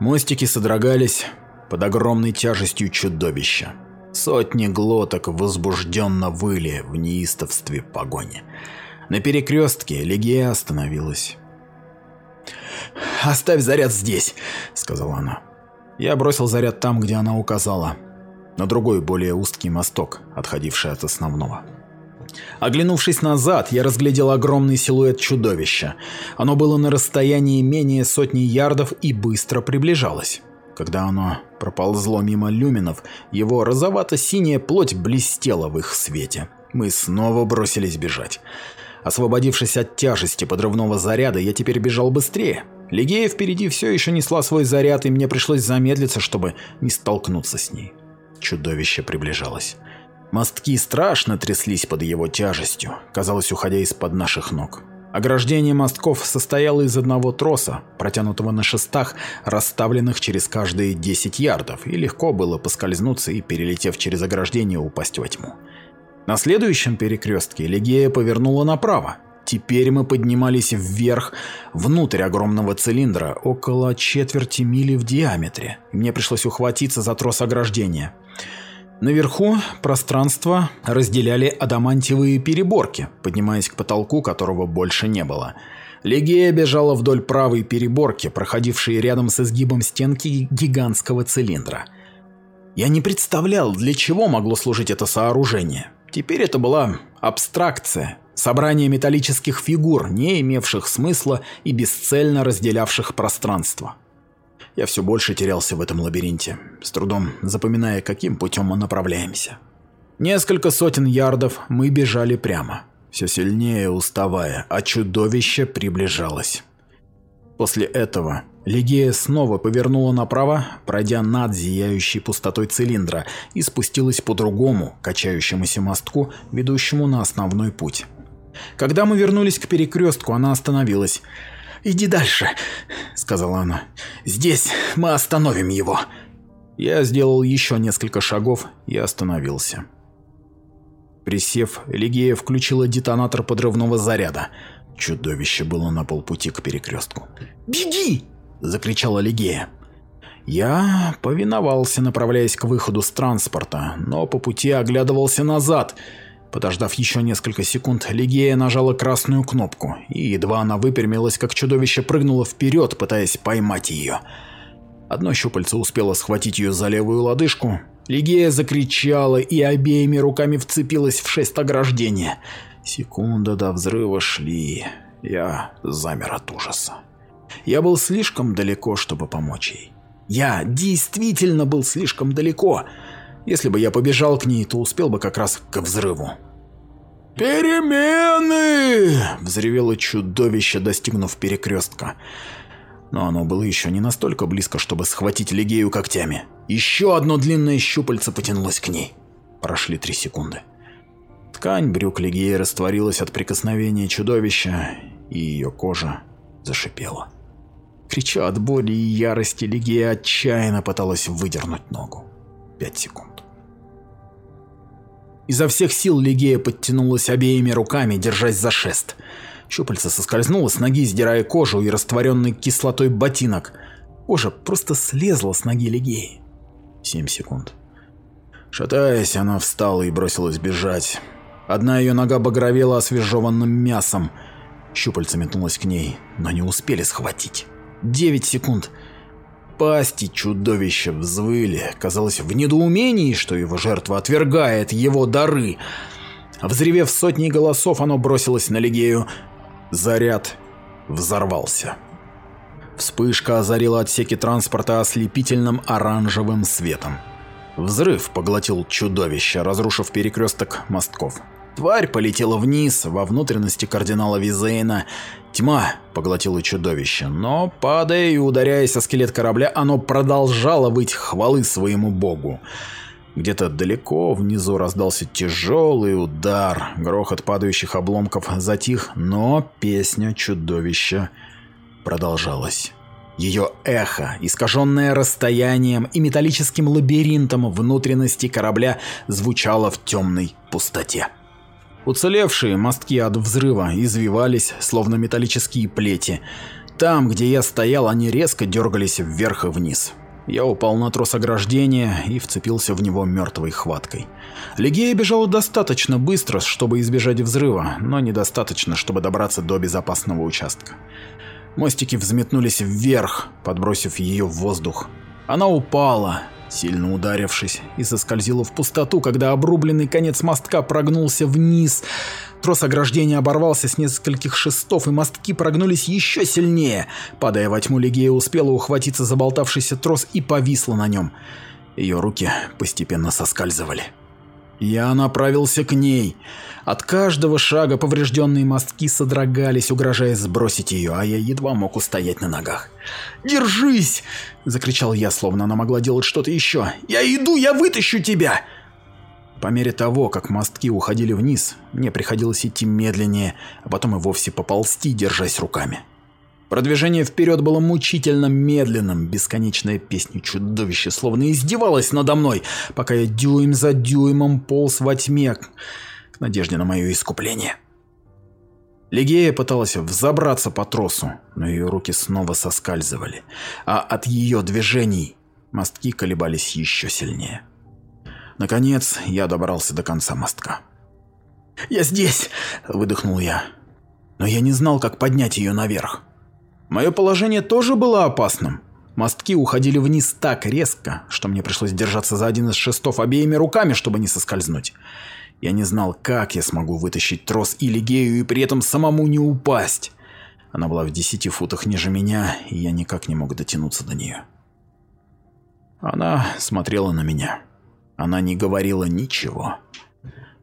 Мостики содрогались под огромной тяжестью чудовища. Сотни глоток возбужденно выли в неистовстве погони. На перекрестке Легия остановилась. «Оставь заряд здесь», — сказала она. Я бросил заряд там, где она указала, на другой, более узкий мосток, отходивший от основного. Оглянувшись назад, я разглядел огромный силуэт чудовища. Оно было на расстоянии менее сотни ярдов и быстро приближалось. Когда оно проползло мимо люминов, его розовато-синяя плоть блестела в их свете. Мы снова бросились бежать. Освободившись от тяжести подрывного заряда, я теперь бежал быстрее. Лигея впереди все еще несла свой заряд, и мне пришлось замедлиться, чтобы не столкнуться с ней. Чудовище приближалось. Мостки страшно тряслись под его тяжестью, казалось, уходя из-под наших ног. Ограждение мостков состояло из одного троса, протянутого на шестах, расставленных через каждые 10 ярдов, и легко было поскользнуться и, перелетев через ограждение, упасть во тьму. На следующем перекрестке Легея повернула направо. Теперь мы поднимались вверх, внутрь огромного цилиндра, около четверти мили в диаметре. Мне пришлось ухватиться за трос ограждения. Наверху пространство разделяли адамантиевые переборки, поднимаясь к потолку, которого больше не было. Легея бежала вдоль правой переборки, проходившей рядом с изгибом стенки гигантского цилиндра. Я не представлял, для чего могло служить это сооружение. Теперь это была абстракция, собрание металлических фигур, не имевших смысла и бесцельно разделявших пространство. Я все больше терялся в этом лабиринте, с трудом запоминая, каким путем мы направляемся. Несколько сотен ярдов мы бежали прямо, все сильнее уставая, а чудовище приближалось. После этого Легия снова повернула направо, пройдя над зияющей пустотой цилиндра, и спустилась по другому, качающемуся мостку, ведущему на основной путь. Когда мы вернулись к перекрестку, она остановилась. «Иди дальше», — сказала она. «Здесь мы остановим его». Я сделал еще несколько шагов и остановился. Присев, Легия включила детонатор подрывного заряда. Чудовище было на полпути к перекрестку. «Беги!» – закричала Лигея. Я повиновался, направляясь к выходу с транспорта, но по пути оглядывался назад. Подождав еще несколько секунд, Лигея нажала красную кнопку, и едва она выпрямилась, как чудовище прыгнуло вперед, пытаясь поймать ее. Одно щупальце успело схватить ее за левую лодыжку. Лигея закричала и обеими руками вцепилась в шесть ограждения. Секунда до взрыва шли. Я замер от ужаса. Я был слишком далеко, чтобы помочь ей. Я действительно был слишком далеко. Если бы я побежал к ней, то успел бы как раз к взрыву. «Перемены!» – взревело чудовище, достигнув перекрестка. Но оно было еще не настолько близко, чтобы схватить Легею когтями. Еще одно длинное щупальце потянулось к ней. Прошли три секунды. Ткань брюк Легеи растворилась от прикосновения чудовища, и ее кожа зашипела. Крича от боли и ярости, Лигия отчаянно пыталась выдернуть ногу. Пять секунд. Изо всех сил Лигея подтянулась обеими руками, держась за шест. Щупальце соскользнуло с ноги, сдирая кожу и растворенный кислотой ботинок. Кожа просто слезла с ноги Лигеи. Семь секунд. Шатаясь, она встала и бросилась бежать. Одна ее нога багровела освежеванным мясом. Щупальца метнулась к ней, но не успели схватить. 9 секунд. Пасти чудовища взвыли, казалось, в недоумении, что его жертва отвергает его дары. Взревев сотни голосов, оно бросилось на Легею. Заряд взорвался. Вспышка озарила отсеки транспорта ослепительным оранжевым светом. Взрыв поглотил чудовище, разрушив перекресток мостков. Тварь полетела вниз, во внутренности кардинала Визейна. Тьма поглотила чудовище, но, падая и ударяясь о скелет корабля, оно продолжало выть хвалы своему богу. Где-то далеко внизу раздался тяжелый удар, грохот падающих обломков затих, но песня чудовища продолжалась. Ее эхо, искаженное расстоянием и металлическим лабиринтом внутренности корабля, звучало в темной пустоте. Уцелевшие мостки от взрыва извивались, словно металлические плети. там, где я стоял, они резко дергались вверх и вниз. Я упал на трос ограждения и вцепился в него мертвой хваткой. Легея бежала достаточно быстро, чтобы избежать взрыва, но недостаточно, чтобы добраться до безопасного участка. Мостики взметнулись вверх, подбросив ее в воздух. Она упала, сильно ударившись, и соскользила в пустоту, когда обрубленный конец мостка прогнулся вниз. Трос ограждения оборвался с нескольких шестов, и мостки прогнулись еще сильнее. Падая во тьму, Легея успела ухватиться за болтавшийся трос и повисла на нем. Ее руки постепенно соскальзывали. Я направился к ней. От каждого шага поврежденные мостки содрогались, угрожая сбросить ее, а я едва мог устоять на ногах. «Держись!» – закричал я, словно она могла делать что-то еще. «Я иду, я вытащу тебя!» По мере того, как мостки уходили вниз, мне приходилось идти медленнее, а потом и вовсе поползти, держась руками. Продвижение вперед было мучительно медленным, бесконечная песня чудовища словно издевалась надо мной, пока я дюйм за дюймом полз во тьме к надежде на мое искупление. Легея пыталась взобраться по тросу, но ее руки снова соскальзывали, а от ее движений мостки колебались еще сильнее. Наконец, я добрался до конца мостка. «Я здесь!» – выдохнул я. Но я не знал, как поднять ее наверх. Мое положение тоже было опасным. Мостки уходили вниз так резко, что мне пришлось держаться за один из шестов обеими руками, чтобы не соскользнуть. Я не знал, как я смогу вытащить трос или гею и при этом самому не упасть. Она была в десяти футах ниже меня, и я никак не мог дотянуться до нее. Она смотрела на меня. Она не говорила ничего.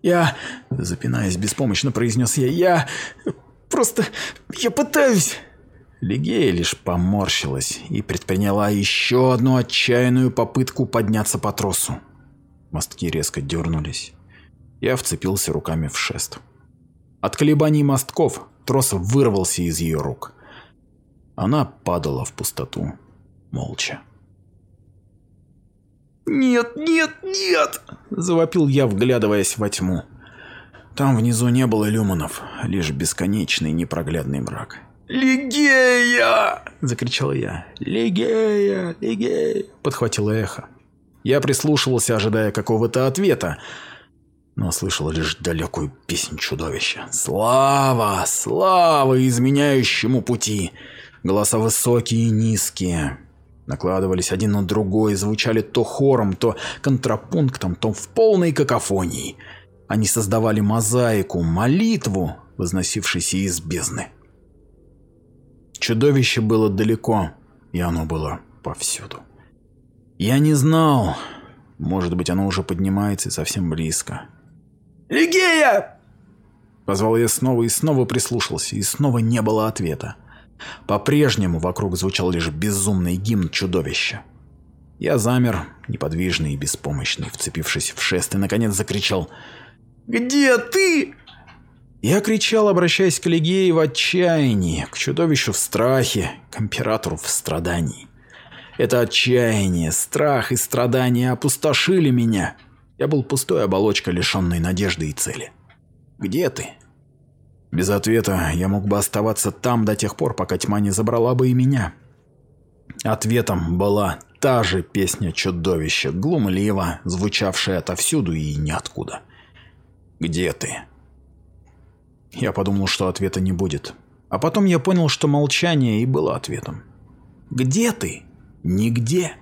«Я...» – запинаясь беспомощно произнес я. «Я... просто... я пытаюсь...» Лигея лишь поморщилась и предприняла еще одну отчаянную попытку подняться по тросу. Мостки резко дернулись. Я вцепился руками в шест. От колебаний мостков трос вырвался из ее рук. Она падала в пустоту, молча. «Нет, нет, нет!» – завопил я, вглядываясь во тьму. Там внизу не было люманов, лишь бесконечный непроглядный мрак. «Лигея!» – закричал я. «Лигея! Лигея!» – подхватило эхо. Я прислушивался, ожидая какого-то ответа, но слышал лишь далекую песнь чудовища. «Слава! Слава изменяющему пути!» Голоса высокие и низкие, накладывались один на другой, звучали то хором, то контрапунктом, то в полной какофонии. Они создавали мозаику, молитву, возносившейся из бездны. Чудовище было далеко, и оно было повсюду. Я не знал, может быть оно уже поднимается и совсем близко. «Лигея!» Позвал я снова и снова прислушался, и снова не было ответа. По-прежнему вокруг звучал лишь безумный гимн чудовища. Я замер, неподвижный и беспомощный, вцепившись в шест, и наконец закричал «Где ты?» Я кричал, обращаясь к Лигее в отчаянии, к чудовищу в страхе, к императору в страдании. Это отчаяние, страх и страдания опустошили меня. Я был пустой оболочкой, лишенной надежды и цели. «Где ты?» Без ответа я мог бы оставаться там до тех пор, пока тьма не забрала бы и меня. Ответом была та же песня чудовища, глумливо, звучавшая отовсюду и ниоткуда. «Где ты?» Я подумал, что ответа не будет. А потом я понял, что молчание и было ответом. «Где ты?» «Нигде.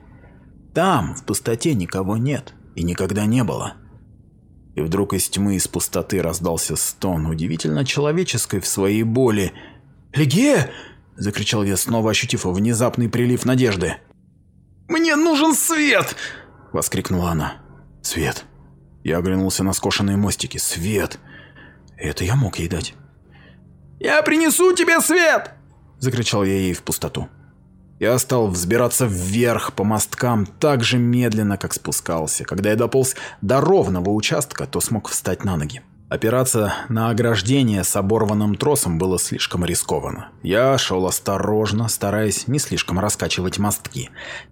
Там, в пустоте, никого нет и никогда не было». И вдруг из тьмы, из пустоты раздался стон, удивительно человеческой в своей боли. «Легия!» – закричал я, снова ощутив внезапный прилив надежды. «Мне нужен свет!» – воскликнула она. «Свет!» Я оглянулся на скошенные мостики. «Свет!» Это я мог ей дать. «Я принесу тебе свет!» – закричал я ей в пустоту. Я стал взбираться вверх по мосткам так же медленно, как спускался. Когда я дополз до ровного участка, то смог встать на ноги. Опираться на ограждение с оборванным тросом было слишком рискованно. Я шел осторожно, стараясь не слишком раскачивать мостки.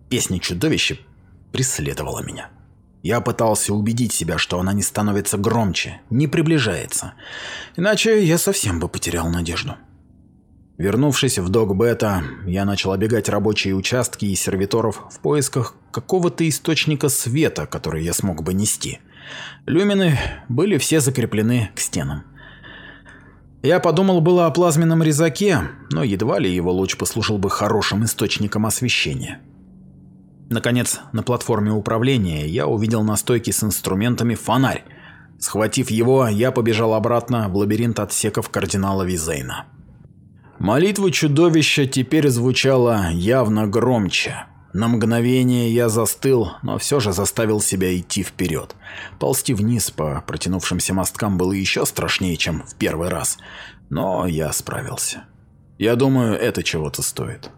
Песня чудовища преследовала меня. Я пытался убедить себя, что она не становится громче, не приближается. Иначе я совсем бы потерял надежду. Вернувшись в Док-Бета, я начал обегать рабочие участки и сервиторов в поисках какого-то источника света, который я смог бы нести. Люмины были все закреплены к стенам. Я подумал было о плазменном резаке, но едва ли его луч послужил бы хорошим источником освещения. Наконец, на платформе управления я увидел на стойке с инструментами фонарь. Схватив его, я побежал обратно в лабиринт отсеков кардинала Визейна. Молитва чудовища теперь звучала явно громче. На мгновение я застыл, но все же заставил себя идти вперед. Ползти вниз по протянувшимся мосткам было еще страшнее, чем в первый раз. Но я справился. Я думаю, это чего-то стоит.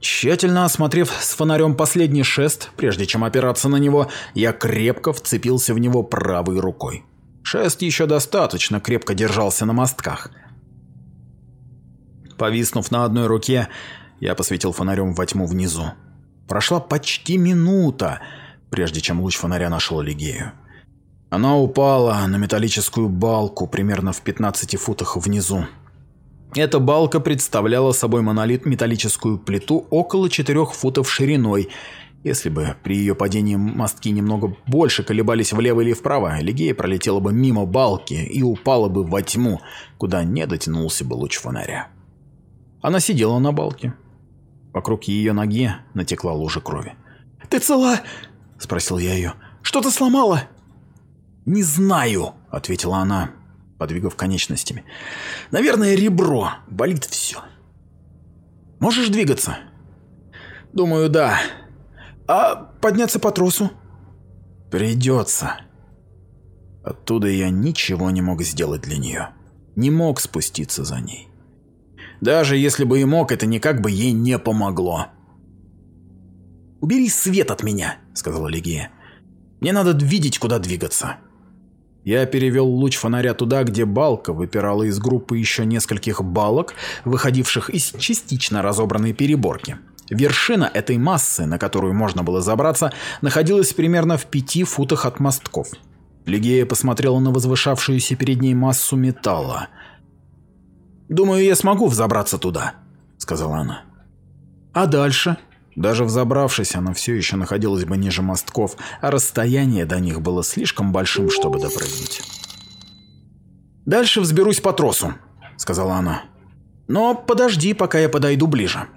Тщательно осмотрев с фонарем последний шест, прежде чем опираться на него, я крепко вцепился в него правой рукой. Шест еще достаточно крепко держался на мостках. Повиснув на одной руке, я посветил фонарем во тьму внизу. Прошла почти минута, прежде чем луч фонаря нашел Лигею. Она упала на металлическую балку примерно в 15 футах внизу. Эта балка представляла собой монолит металлическую плиту около 4 футов шириной. Если бы при ее падении мостки немного больше колебались влево или вправо, Лигея пролетела бы мимо балки и упала бы во тьму, куда не дотянулся бы луч фонаря. Она сидела на балке. Вокруг ее ноги натекла лужа крови. «Ты цела?» – спросил я ее. «Что ты сломала?» «Не знаю», – ответила она, подвигав конечностями. «Наверное, ребро. Болит все». «Можешь двигаться?» «Думаю, да. А подняться по тросу?» «Придется». Оттуда я ничего не мог сделать для нее. Не мог спуститься за ней. Даже если бы и мог, это никак бы ей не помогло. «Убери свет от меня», — сказала Лигия. «Мне надо видеть, куда двигаться». Я перевел луч фонаря туда, где балка выпирала из группы еще нескольких балок, выходивших из частично разобранной переборки. Вершина этой массы, на которую можно было забраться, находилась примерно в пяти футах от мостков. Лигея посмотрела на возвышавшуюся перед ней массу металла. «Думаю, я смогу взобраться туда», — сказала она. «А дальше?» Даже взобравшись, она все еще находилась бы ниже мостков, а расстояние до них было слишком большим, чтобы допрыгнуть. «Дальше взберусь по тросу», — сказала она. «Но подожди, пока я подойду ближе».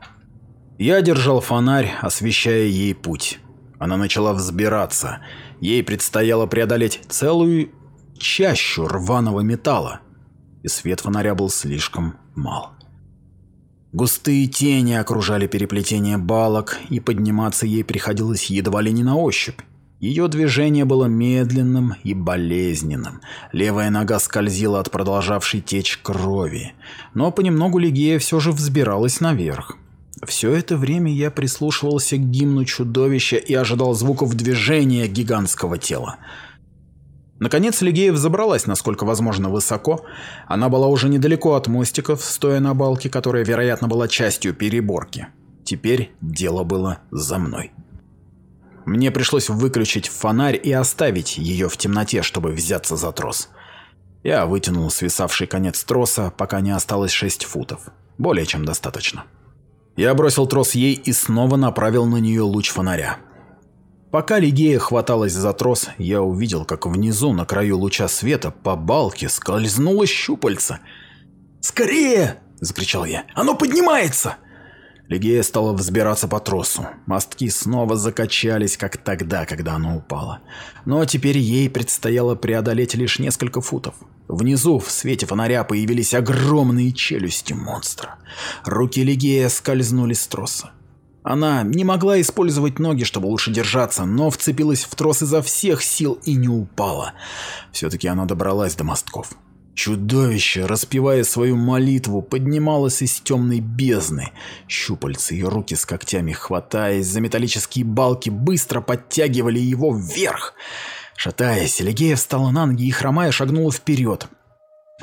Я держал фонарь, освещая ей путь. Она начала взбираться. Ей предстояло преодолеть целую чащу рваного металла и свет фонаря был слишком мал. Густые тени окружали переплетение балок, и подниматься ей приходилось едва ли не на ощупь. Ее движение было медленным и болезненным. Левая нога скользила от продолжавшей течь крови. Но понемногу Лигея все же взбиралась наверх. Все это время я прислушивался к гимну чудовища и ожидал звуков движения гигантского тела. Наконец Лигеев забралась, насколько возможно, высоко. Она была уже недалеко от мостиков, стоя на балке, которая, вероятно, была частью переборки. Теперь дело было за мной. Мне пришлось выключить фонарь и оставить ее в темноте, чтобы взяться за трос. Я вытянул свисавший конец троса, пока не осталось 6 футов. Более чем достаточно. Я бросил трос ей и снова направил на нее луч фонаря. Пока Лигея хваталась за трос, я увидел, как внизу, на краю луча света, по балке скользнуло щупальце. «Скорее!» – закричал я. «Оно поднимается!» Лигея стала взбираться по тросу. Мостки снова закачались, как тогда, когда оно упало. Но теперь ей предстояло преодолеть лишь несколько футов. Внизу, в свете фонаря, появились огромные челюсти монстра. Руки Лигея скользнули с троса. Она не могла использовать ноги, чтобы лучше держаться, но вцепилась в трос изо всех сил и не упала. Все-таки она добралась до мостков. Чудовище, распевая свою молитву, поднималось из темной бездны. Щупальцы и руки с когтями, хватаясь за металлические балки, быстро подтягивали его вверх. Шатаясь, Легея встала на ноги и, хромая, шагнула вперед.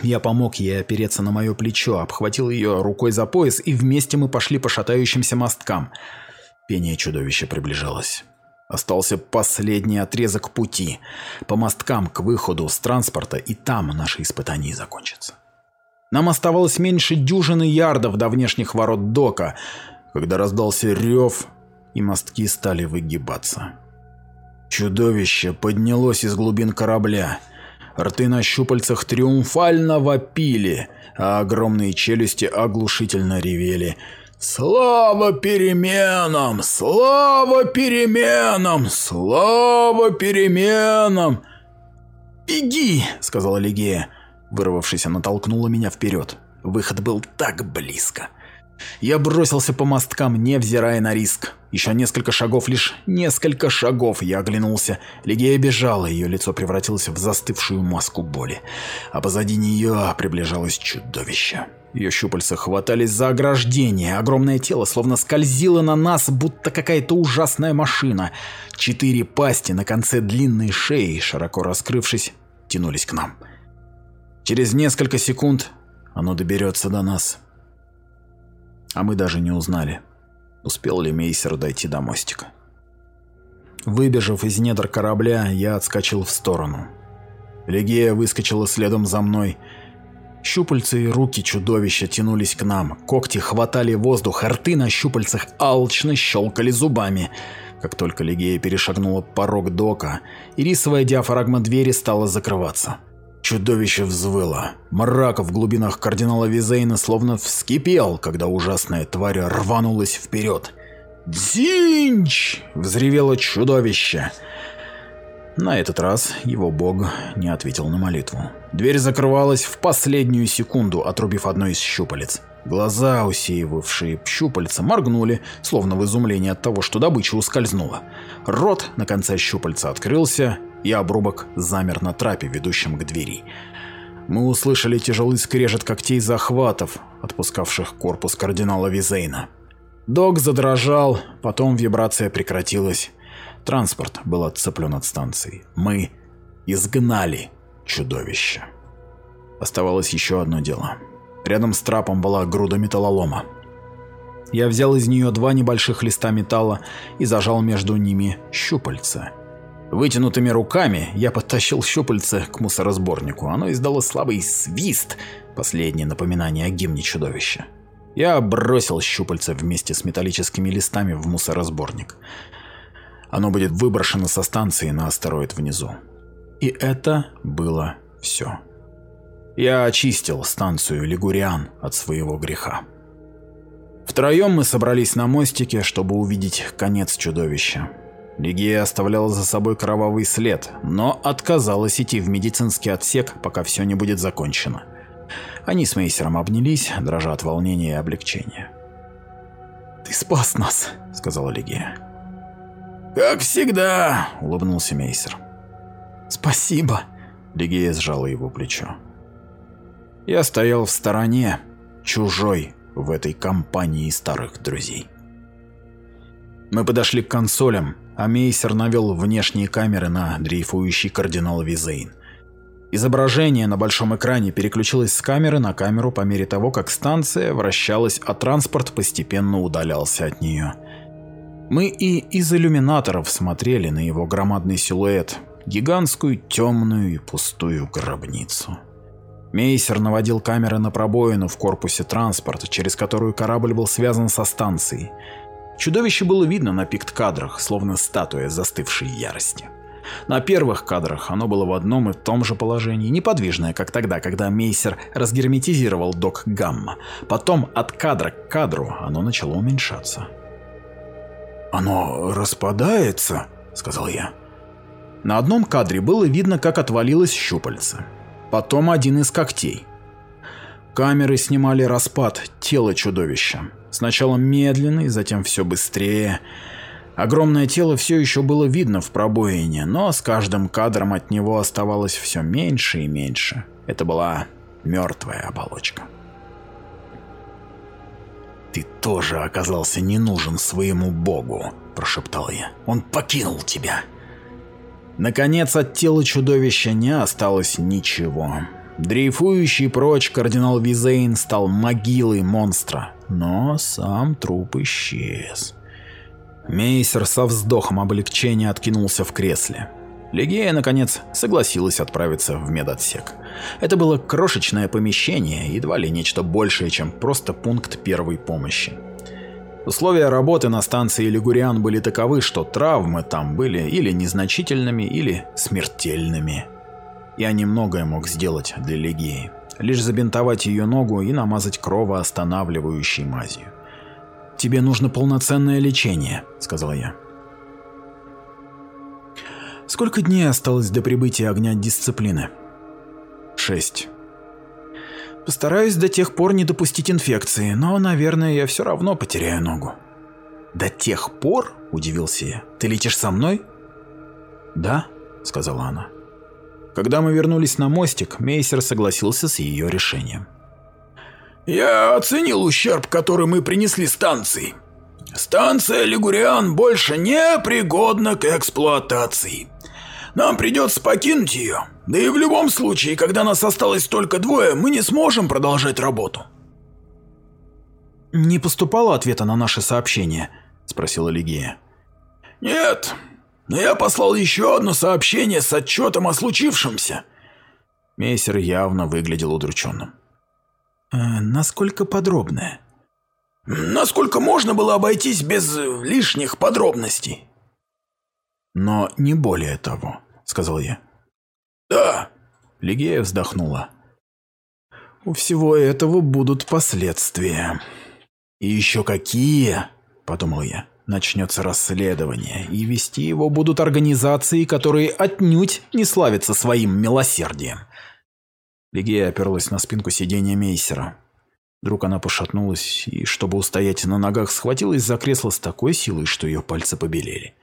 Я помог ей опереться на мое плечо, обхватил ее рукой за пояс, и вместе мы пошли по шатающимся мосткам. Пение чудовища приближалось. Остался последний отрезок пути. По мосткам к выходу с транспорта, и там наши испытания закончатся. Нам оставалось меньше дюжины ярдов до внешних ворот дока, когда раздался рев, и мостки стали выгибаться. Чудовище поднялось из глубин корабля. Рты на щупальцах триумфально вопили, а огромные челюсти оглушительно ревели. «Слава переменам! Слава переменам! Слава переменам!» «Беги!» — сказала Лигея. Вырвавшись, она толкнула меня вперед. Выход был так близко. Я бросился по мосткам, невзирая на риск. Еще несколько шагов, лишь несколько шагов, я оглянулся. Лигея бежала, ее лицо превратилось в застывшую маску боли. А позади нее приближалось чудовище. Ее щупальца хватались за ограждение, огромное тело словно скользило на нас, будто какая-то ужасная машина. Четыре пасти на конце длинной шеи, широко раскрывшись, тянулись к нам. Через несколько секунд оно доберется до нас. А мы даже не узнали, успел ли Мейсер дойти до мостика. Выбежав из недр корабля, я отскочил в сторону. Легея выскочила следом за мной. Щупальца и руки чудовища тянулись к нам. Когти хватали воздух, рты на щупальцах алчно щелкали зубами. Как только Легея перешагнула порог дока, ирисовая диафрагма двери стала закрываться. Чудовище взвыло. Мрак в глубинах кардинала Визейна словно вскипел, когда ужасная тварь рванулась вперед. «Дзинч!» — взревело чудовище. На этот раз его бог не ответил на молитву. Дверь закрывалась в последнюю секунду, отрубив одно из щупалец. Глаза, усеивавшие щупальца, моргнули, словно в изумлении от того, что добыча ускользнула. Рот на конце щупальца открылся, и обрубок замер на трапе, ведущем к двери. Мы услышали тяжелый скрежет когтей захватов, отпускавших корпус кардинала Визейна. Док задрожал, потом вибрация прекратилась. Транспорт был отцеплен от станции. Мы изгнали чудовище. Оставалось еще одно дело. Рядом с трапом была груда металлолома. Я взял из нее два небольших листа металла и зажал между ними щупальца. Вытянутыми руками я подтащил щупальце к мусоросборнику. Оно издало слабый свист, последнее напоминание о гимне чудовища. Я бросил щупальце вместе с металлическими листами в мусоросборник. Оно будет выброшено со станции на астероид внизу. И это было все. Я очистил станцию Лигуриан от своего греха. Втроем мы собрались на мостике, чтобы увидеть конец чудовища. Лигия оставляла за собой кровавый след, но отказалась идти в медицинский отсек, пока все не будет закончено. Они с Мейсером обнялись, дрожа от волнения и облегчения. «Ты спас нас», — сказала Лигия. «Как всегда», — улыбнулся Мейсер. «Спасибо», — Лигия сжала его плечо. Я стоял в стороне, чужой в этой компании старых друзей. Мы подошли к консолям, а Мейсер навел внешние камеры на дрейфующий кардинал Визейн. Изображение на большом экране переключилось с камеры на камеру по мере того, как станция вращалась, а транспорт постепенно удалялся от нее. Мы и из иллюминаторов смотрели на его громадный силуэт, гигантскую темную и пустую гробницу. Мейсер наводил камеры на пробоину в корпусе транспорта, через которую корабль был связан со станцией. Чудовище было видно на пикт-кадрах, словно статуя застывшей ярости. На первых кадрах оно было в одном и том же положении, неподвижное, как тогда, когда Мейсер разгерметизировал док Гамма. Потом от кадра к кадру оно начало уменьшаться. «Оно распадается», — сказал я. На одном кадре было видно, как отвалилось щупальце. Потом один из когтей. Камеры снимали распад тела чудовища. Сначала медленный, затем все быстрее. Огромное тело все еще было видно в пробоине, но с каждым кадром от него оставалось все меньше и меньше. Это была мертвая оболочка. «Ты тоже оказался не нужен своему богу», – прошептал я. «Он покинул тебя». Наконец от тела чудовища не осталось ничего. Дрейфующий прочь кардинал Визейн стал могилой монстра, но сам труп исчез. Мейсер со вздохом облегчения откинулся в кресле. Легея, наконец, согласилась отправиться в медотсек. Это было крошечное помещение, едва ли нечто большее, чем просто пункт первой помощи. Условия работы на станции Лигуриан были таковы, что травмы там были или незначительными, или смертельными. Я немногое мог сделать для Легеи. Лишь забинтовать ее ногу и намазать кровоостанавливающей мазью. «Тебе нужно полноценное лечение», — сказал я. Сколько дней осталось до прибытия огня дисциплины? Шесть. Постараюсь до тех пор не допустить инфекции, но, наверное, я все равно потеряю ногу. До тех пор? Удивился я. Ты летишь со мной? Да, сказала она. Когда мы вернулись на мостик, Мейсер согласился с ее решением. «Я оценил ущерб, который мы принесли станции. Станция Лигуриан больше не пригодна к эксплуатации. Нам придется покинуть ее. Да и в любом случае, когда нас осталось только двое, мы не сможем продолжать работу». «Не поступало ответа на наше сообщение?» – спросила Лигия. «Нет, но я послал еще одно сообщение с отчетом о случившемся». Мейсер явно выглядел удрученным. «Э, «Насколько подробное?» «Насколько можно было обойтись без лишних подробностей?» «Но не более того», — сказал я. «Да», — Лигея вздохнула. «У всего этого будут последствия». «И еще какие?» – подумал я. «Начнется расследование, и вести его будут организации, которые отнюдь не славятся своим милосердием». Лигея оперлась на спинку сиденья Мейсера. Вдруг она пошатнулась и, чтобы устоять на ногах, схватилась за кресло с такой силой, что ее пальцы побелели.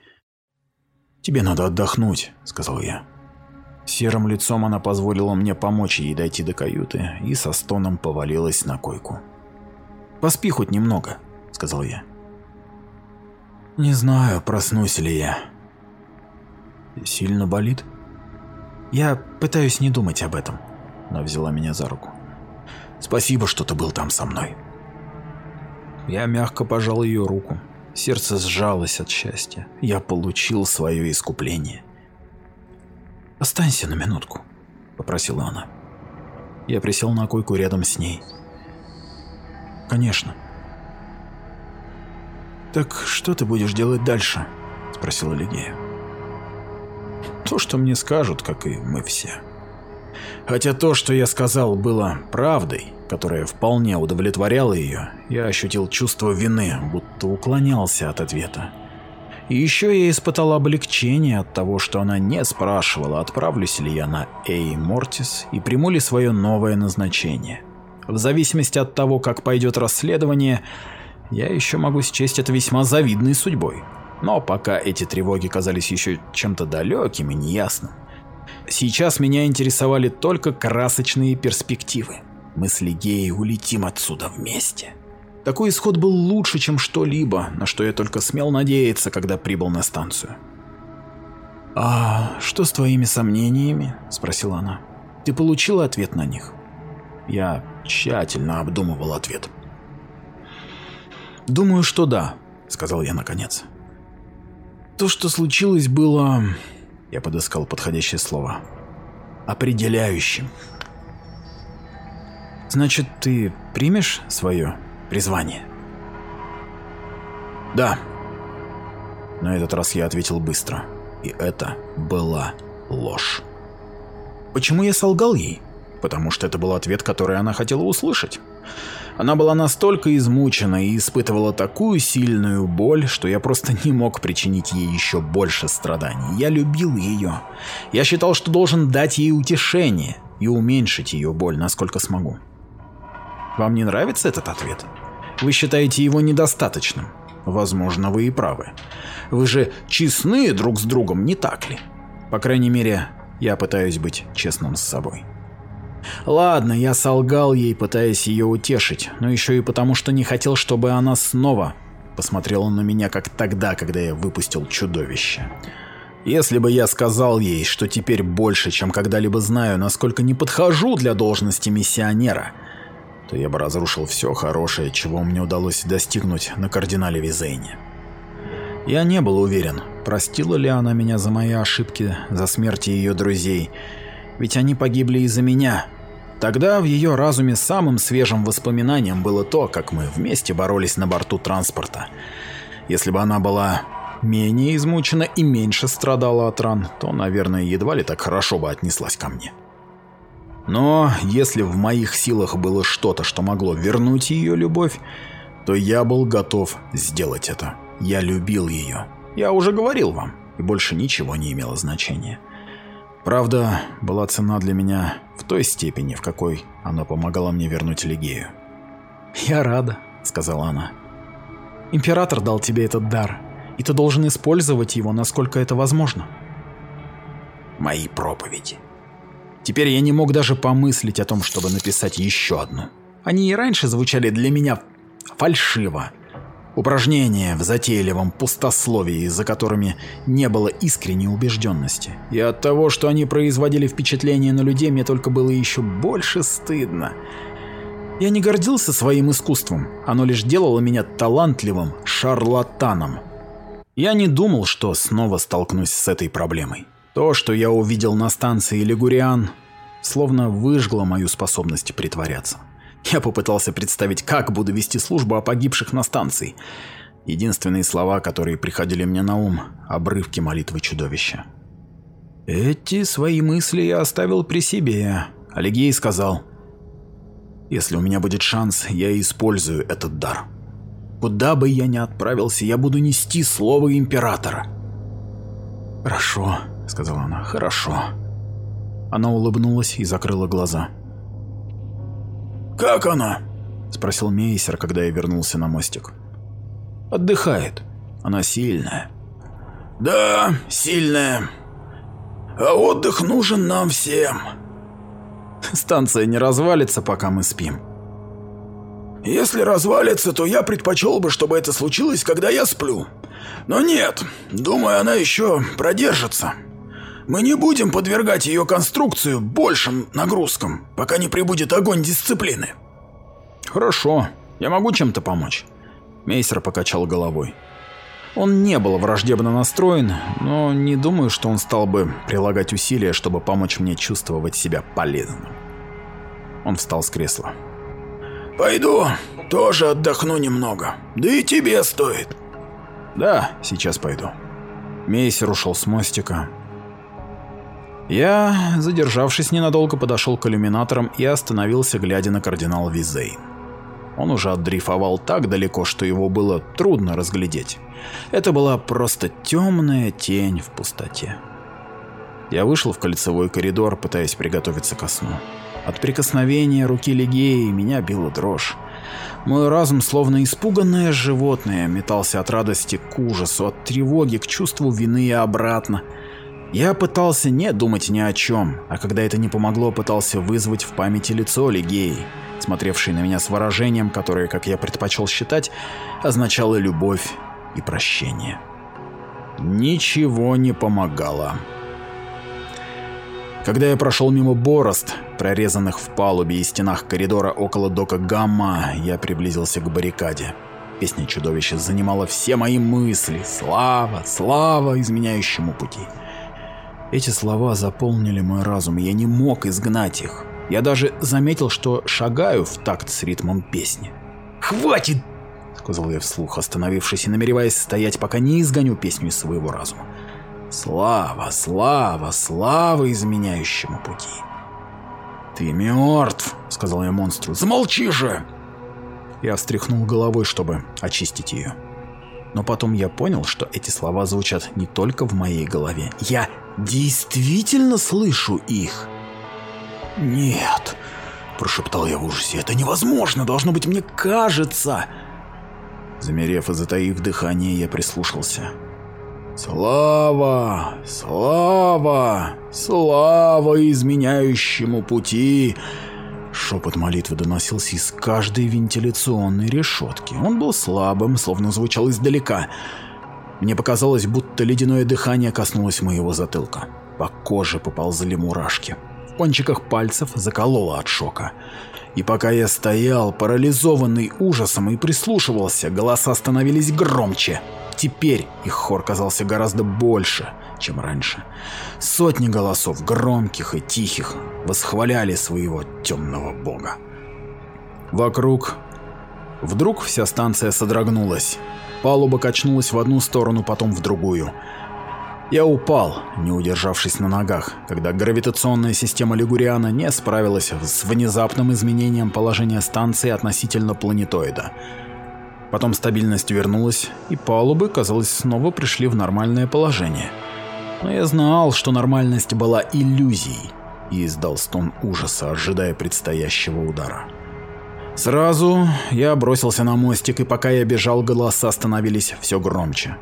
«Тебе надо отдохнуть», — сказал я. Серым лицом она позволила мне помочь ей дойти до каюты и со стоном повалилась на койку. «Поспи хоть немного», — сказал я. «Не знаю, проснусь ли я». «Сильно болит?» «Я пытаюсь не думать об этом», — она взяла меня за руку. «Спасибо, что ты был там со мной». Я мягко пожал ее руку. Сердце сжалось от счастья. Я получил свое искупление. «Останься на минутку», — попросила она. Я присел на койку рядом с ней. «Конечно». «Так что ты будешь делать дальше?» — спросила Лигея. «То, что мне скажут, как и мы все». Хотя то, что я сказал, было правдой, которая вполне удовлетворяла ее, я ощутил чувство вины, будто уклонялся от ответа. И еще я испытал облегчение от того, что она не спрашивала, отправлюсь ли я на Эй Мортис и приму ли свое новое назначение. В зависимости от того, как пойдет расследование, я еще могу счесть это весьма завидной судьбой. Но пока эти тревоги казались еще чем-то далеким и неясным, Сейчас меня интересовали только красочные перспективы. Мы с Лигеей улетим отсюда вместе. Такой исход был лучше, чем что-либо, на что я только смел надеяться, когда прибыл на станцию. «А что с твоими сомнениями?» – спросила она. «Ты получил ответ на них?» Я тщательно обдумывал ответ. «Думаю, что да», – сказал я наконец. «То, что случилось, было я подыскал подходящее слово. Определяющим. Значит, ты примешь свое призвание? Да. На этот раз я ответил быстро. И это была ложь. Почему я солгал ей? Потому что это был ответ, который она хотела услышать. Она была настолько измучена и испытывала такую сильную боль, что я просто не мог причинить ей еще больше страданий. Я любил ее. Я считал, что должен дать ей утешение и уменьшить ее боль, насколько смогу. Вам не нравится этот ответ? Вы считаете его недостаточным? Возможно, вы и правы. Вы же честны друг с другом, не так ли? По крайней мере, я пытаюсь быть честным с собой. Ладно, я солгал ей, пытаясь ее утешить, но еще и потому, что не хотел, чтобы она снова посмотрела на меня, как тогда, когда я выпустил чудовище. Если бы я сказал ей, что теперь больше, чем когда-либо знаю, насколько не подхожу для должности миссионера, то я бы разрушил все хорошее, чего мне удалось достигнуть на кардинале Визейне. Я не был уверен, простила ли она меня за мои ошибки, за смерти ее друзей, ведь они погибли из-за меня. Тогда в ее разуме самым свежим воспоминанием было то, как мы вместе боролись на борту транспорта. Если бы она была менее измучена и меньше страдала от ран, то, наверное, едва ли так хорошо бы отнеслась ко мне. Но если в моих силах было что-то, что могло вернуть ее любовь, то я был готов сделать это. Я любил ее. Я уже говорил вам, и больше ничего не имело значения. Правда, была цена для меня в той степени, в какой она помогала мне вернуть Лигею. «Я рада», — сказала она. «Император дал тебе этот дар, и ты должен использовать его, насколько это возможно». Мои проповеди. Теперь я не мог даже помыслить о том, чтобы написать еще одну. Они и раньше звучали для меня фальшиво. Упражнения в затейливом пустословии, за которыми не было искренней убежденности. И от того, что они производили впечатление на людей, мне только было еще больше стыдно. Я не гордился своим искусством, оно лишь делало меня талантливым шарлатаном. Я не думал, что снова столкнусь с этой проблемой. То, что я увидел на станции Лигуриан, словно выжгло мою способность притворяться. Я попытался представить, как буду вести службу о погибших на станции. Единственные слова, которые приходили мне на ум – обрывки молитвы чудовища. Эти свои мысли я оставил при себе. Алигей сказал, «Если у меня будет шанс, я использую этот дар. Куда бы я ни отправился, я буду нести слово Императора». «Хорошо», — сказала она, — «хорошо». Она улыбнулась и закрыла глаза. «Как она?» – спросил Мейсер, когда я вернулся на мостик. «Отдыхает. Она сильная». «Да, сильная. А отдых нужен нам всем». «Станция не развалится, пока мы спим». «Если развалится, то я предпочел бы, чтобы это случилось, когда я сплю. Но нет, думаю, она еще продержится». Мы не будем подвергать ее конструкцию большим нагрузкам, пока не прибудет огонь дисциплины. Хорошо, я могу чем-то помочь. Мейсер покачал головой. Он не был враждебно настроен, но не думаю, что он стал бы прилагать усилия, чтобы помочь мне чувствовать себя полезным. Он встал с кресла. «Пойду, тоже отдохну немного. Да и тебе стоит». «Да, сейчас пойду». Мейсер ушел с мостика, я, задержавшись ненадолго, подошел к иллюминаторам и остановился, глядя на кардинал Визей. Он уже отдрифовал так далеко, что его было трудно разглядеть. Это была просто темная тень в пустоте. Я вышел в кольцевой коридор, пытаясь приготовиться ко сну. От прикосновения руки Легеи меня била дрожь. Мой разум, словно испуганное животное, метался от радости к ужасу, от тревоги к чувству вины и обратно – я пытался не думать ни о чем, а когда это не помогло, пытался вызвать в памяти лицо Лигеи, смотревшей на меня с выражением, которое, как я предпочел считать, означало любовь и прощение. Ничего не помогало. Когда я прошел мимо борозд, прорезанных в палубе и стенах коридора около дока Гамма, я приблизился к баррикаде. Песня чудовища занимала все мои мысли. Слава, слава изменяющему пути. Эти слова заполнили мой разум, я не мог изгнать их. Я даже заметил, что шагаю в такт с ритмом песни. «Хватит!» — сказал я вслух, остановившись и намереваясь стоять, пока не изгоню песню из своего разума. «Слава, слава, слава изменяющему пути!» «Ты мертв!» — сказал я монстру. «Замолчи же!» Я встряхнул головой, чтобы очистить ее. Но потом я понял, что эти слова звучат не только в моей голове. Я действительно слышу их? Нет, прошептал я в ужасе. Это невозможно, должно быть, мне кажется. Замерев и затаив дыхание, я прислушался. Слава, слава, слава изменяющему пути. Шепот молитвы доносился из каждой вентиляционной решетки. Он был слабым, словно звучал издалека. Мне показалось, будто ледяное дыхание коснулось моего затылка. По коже поползли мурашки. В кончиках пальцев закололо от шока. И пока я стоял, парализованный ужасом и прислушивался, голоса становились громче. Теперь их хор казался гораздо больше, чем раньше. Сотни голосов, громких и тихих, восхваляли своего темного бога. Вокруг... Вдруг вся станция содрогнулась. Палуба качнулась в одну сторону, потом в другую. Я упал, не удержавшись на ногах, когда гравитационная система Лигуриана не справилась с внезапным изменением положения станции относительно планетоида. Потом стабильность вернулась, и палубы, казалось, снова пришли в нормальное положение. Но я знал, что нормальность была иллюзией, и издал стон ужаса, ожидая предстоящего удара. Сразу я бросился на мостик, и пока я бежал, голоса становились все громче.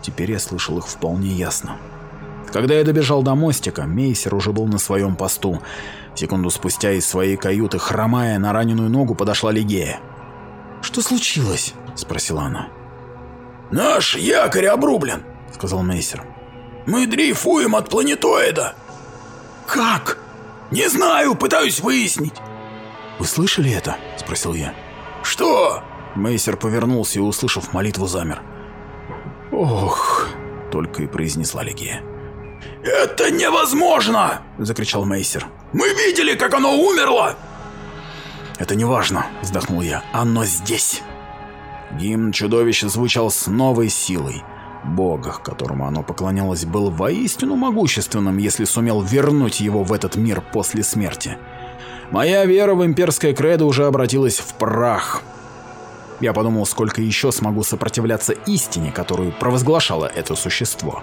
Теперь я слышал их вполне ясно. Когда я добежал до мостика, Мейсер уже был на своем посту. Секунду спустя из своей каюты, хромая на раненую ногу, подошла Лигея. «Что случилось?» – спросила она. «Наш якорь обрублен», – сказал Мейсер. «Мы дрейфуем от планетоида». «Как?» «Не знаю, пытаюсь выяснить». «Вы слышали это?» – спросил я. «Что?» Мейсер повернулся и, услышав молитву, замер. «Ох!» – только и произнесла Легия. «Это невозможно!» – закричал Мейсер. «Мы видели, как оно умерло!» «Это не важно», — вздохнул я. «Оно здесь». Гимн чудовища звучал с новой силой. Бог, которому оно поклонялось, был воистину могущественным, если сумел вернуть его в этот мир после смерти. Моя вера в имперское кредо уже обратилась в прах. Я подумал, сколько еще смогу сопротивляться истине, которую провозглашало это существо.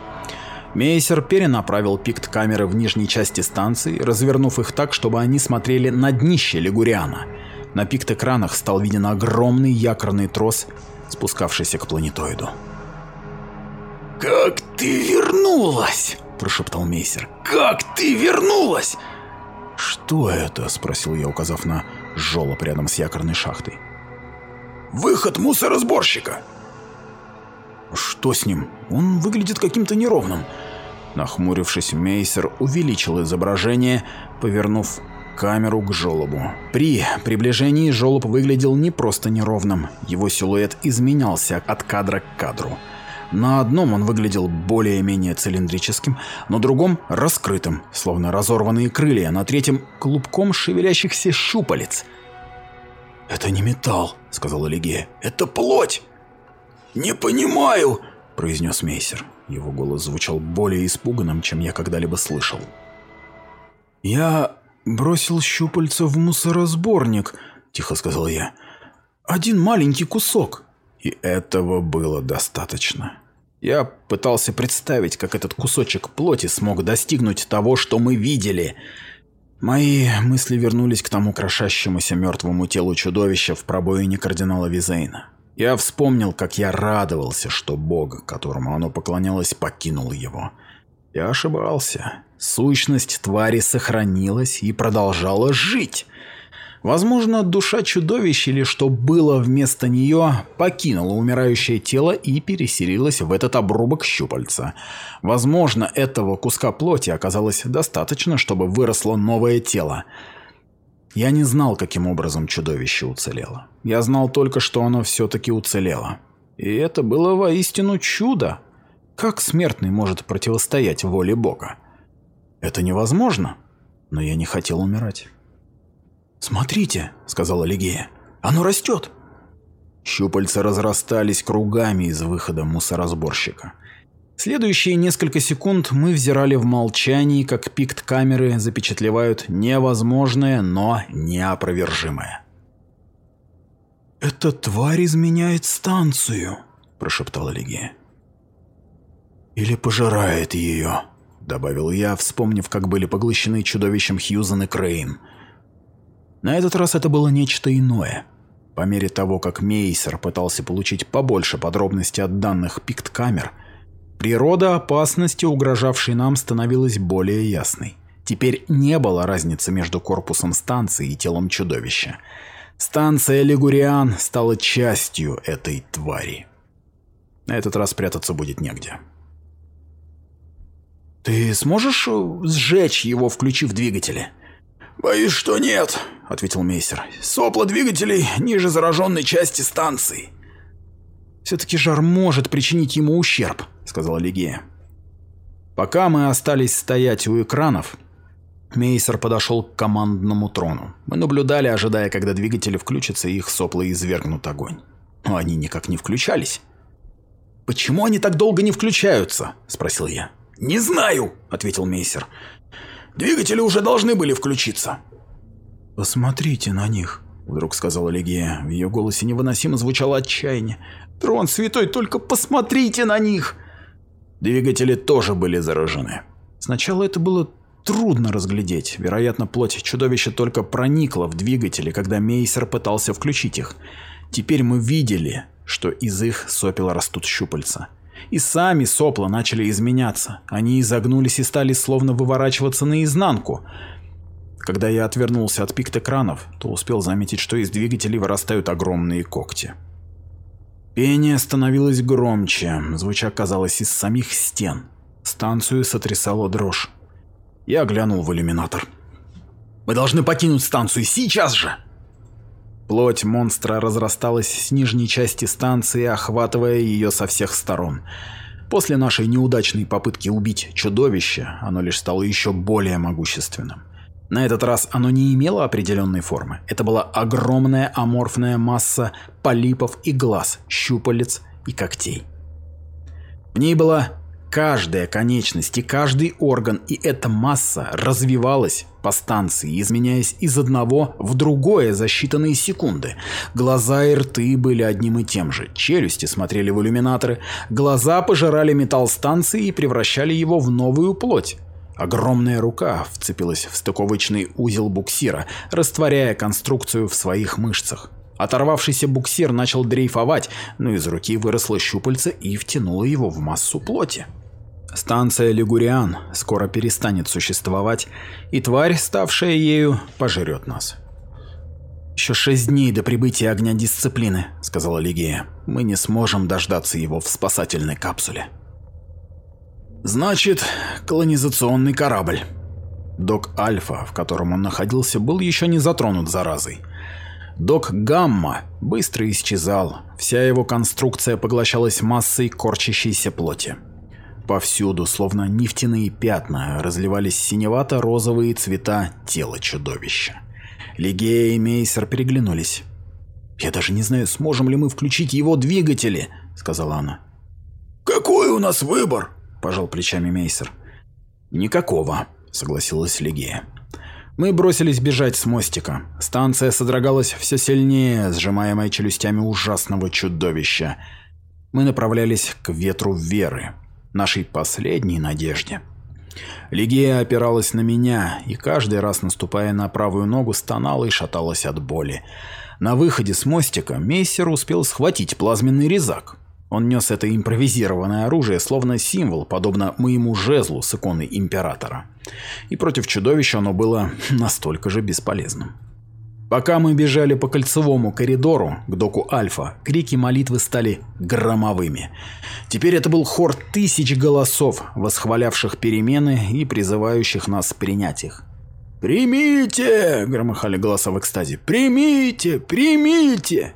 Мейсер перенаправил пикт камеры в нижней части станции, развернув их так, чтобы они смотрели на днище Лигуриана. На пикт-экранах стал виден огромный якорный трос, спускавшийся к планетоиду. «Как ты вернулась?» – прошептал Мейсер. «Как ты вернулась?» «Что это?» – спросил я, указав на жёлоб рядом с якорной шахтой. «Выход мусоросборщика!» «Что с ним? Он выглядит каким-то неровным». Нахмурившись, Мейсер увеличил изображение, повернув камеру к желобу. При приближении желоб выглядел не просто неровным, его силуэт изменялся от кадра к кадру. На одном он выглядел более-менее цилиндрическим, на другом — раскрытым, словно разорванные крылья, на третьем — клубком шевелящихся щупалец. «Это не металл», — сказала Лигея, — «это плоть». «Не понимаю», — произнес Мейсер. Его голос звучал более испуганным, чем я когда-либо слышал. «Я бросил щупальца в мусоросборник», — тихо сказал я. «Один маленький кусок». И этого было достаточно. Я пытался представить, как этот кусочек плоти смог достигнуть того, что мы видели. Мои мысли вернулись к тому крошащемуся мертвому телу чудовища в пробоине кардинала Визейна. Я вспомнил, как я радовался, что бог, которому оно поклонялось, покинул его. Я ошибался. Сущность твари сохранилась и продолжала жить. Возможно, душа чудовища или что было вместо нее, покинула умирающее тело и переселилась в этот обрубок щупальца. Возможно, этого куска плоти оказалось достаточно, чтобы выросло новое тело. Я не знал, каким образом чудовище уцелело. Я знал только, что оно все-таки уцелело. И это было воистину чудо. Как смертный может противостоять воле Бога? Это невозможно, но я не хотел умирать. «Смотрите», — сказала Лигея, — «оно растет». Щупальца разрастались кругами из выхода мусоросборщика. Следующие несколько секунд мы взирали в молчании, как пикт камеры запечатлевают невозможное, но неопровержимое. «Эта тварь изменяет станцию», – прошептала Лигия. «Или пожирает ее», – добавил я, вспомнив, как были поглощены чудовищем Хьюзен и Крейн. На этот раз это было нечто иное. По мере того, как Мейсер пытался получить побольше подробностей от данных пикт-камер – Природа опасности, угрожавшей нам, становилась более ясной. Теперь не было разницы между корпусом станции и телом чудовища. Станция Лигуриан стала частью этой твари. На этот раз прятаться будет негде. «Ты сможешь сжечь его, включив двигатели?» «Боюсь, что нет», — ответил Мейсер. «Сопла двигателей ниже зараженной части станции». Все-таки жар может причинить ему ущерб, сказала Лигея. Пока мы остались стоять у экранов, Мейсер подошел к командному трону. Мы наблюдали, ожидая, когда двигатели включатся и их сопла извергнут огонь. Но они никак не включались. «Почему они так долго не включаются?» – спросил я. «Не знаю», – ответил Мейсер. «Двигатели уже должны были включиться». «Посмотрите на них», – вдруг сказала Легия. В ее голосе невыносимо звучало отчаяние. «Трон святой, только посмотрите на них!» Двигатели тоже были заражены. Сначала это было трудно разглядеть. Вероятно, плоть чудовища только проникла в двигатели, когда Мейсер пытался включить их. Теперь мы видели, что из их сопел растут щупальца. И сами сопла начали изменяться. Они изогнулись и стали словно выворачиваться наизнанку. Когда я отвернулся от пикт-экранов, то успел заметить, что из двигателей вырастают огромные когти. Пение становилось громче, звуча казалось из самих стен. Станцию сотрясала дрожь. Я глянул в иллюминатор. «Мы должны покинуть станцию сейчас же!» Плоть монстра разрасталась с нижней части станции, охватывая ее со всех сторон. После нашей неудачной попытки убить чудовище, оно лишь стало еще более могущественным. На этот раз оно не имело определенной формы. Это была огромная аморфная масса полипов и глаз, щупалец и когтей. В ней была Каждая конечность и каждый орган и эта масса развивалась по станции, изменяясь из одного в другое за считанные секунды. Глаза и рты были одним и тем же, челюсти смотрели в иллюминаторы, глаза пожирали металл станции и превращали его в новую плоть. Огромная рука вцепилась в стыковочный узел буксира, растворяя конструкцию в своих мышцах. Оторвавшийся буксир начал дрейфовать, но из руки выросло щупальце и втянуло его в массу плоти. Станция Лигуриан скоро перестанет существовать, и тварь, ставшая ею, пожрет нас. «Еще шесть дней до прибытия огня дисциплины», — сказала Лигея. «Мы не сможем дождаться его в спасательной капсуле». «Значит, колонизационный корабль». Док Альфа, в котором он находился, был еще не затронут заразой. Док Гамма быстро исчезал, вся его конструкция поглощалась массой корчащейся плоти. Повсюду, словно нефтяные пятна, разливались синевато-розовые цвета тела чудовища. Лигея и Мейсер переглянулись. «Я даже не знаю, сможем ли мы включить его двигатели», — сказала она. «Какой у нас выбор?» — пожал плечами Мейсер. «Никакого», — согласилась Лигея. Мы бросились бежать с мостика. Станция содрогалась все сильнее, сжимаемая челюстями ужасного чудовища. Мы направлялись к ветру веры, нашей последней надежде. Лигия опиралась на меня, и каждый раз, наступая на правую ногу, стонала и шаталась от боли. На выходе с мостика Мейсер успел схватить плазменный резак. Он нес это импровизированное оружие, словно символ, подобно моему жезлу с иконой Императора. И против чудовища оно было настолько же бесполезным. Пока мы бежали по кольцевому коридору к доку Альфа, крики молитвы стали громовыми. Теперь это был хор тысяч голосов, восхвалявших перемены и призывающих нас принять их. «Примите!» – громыхали голоса в экстазе. «Примите! Примите!»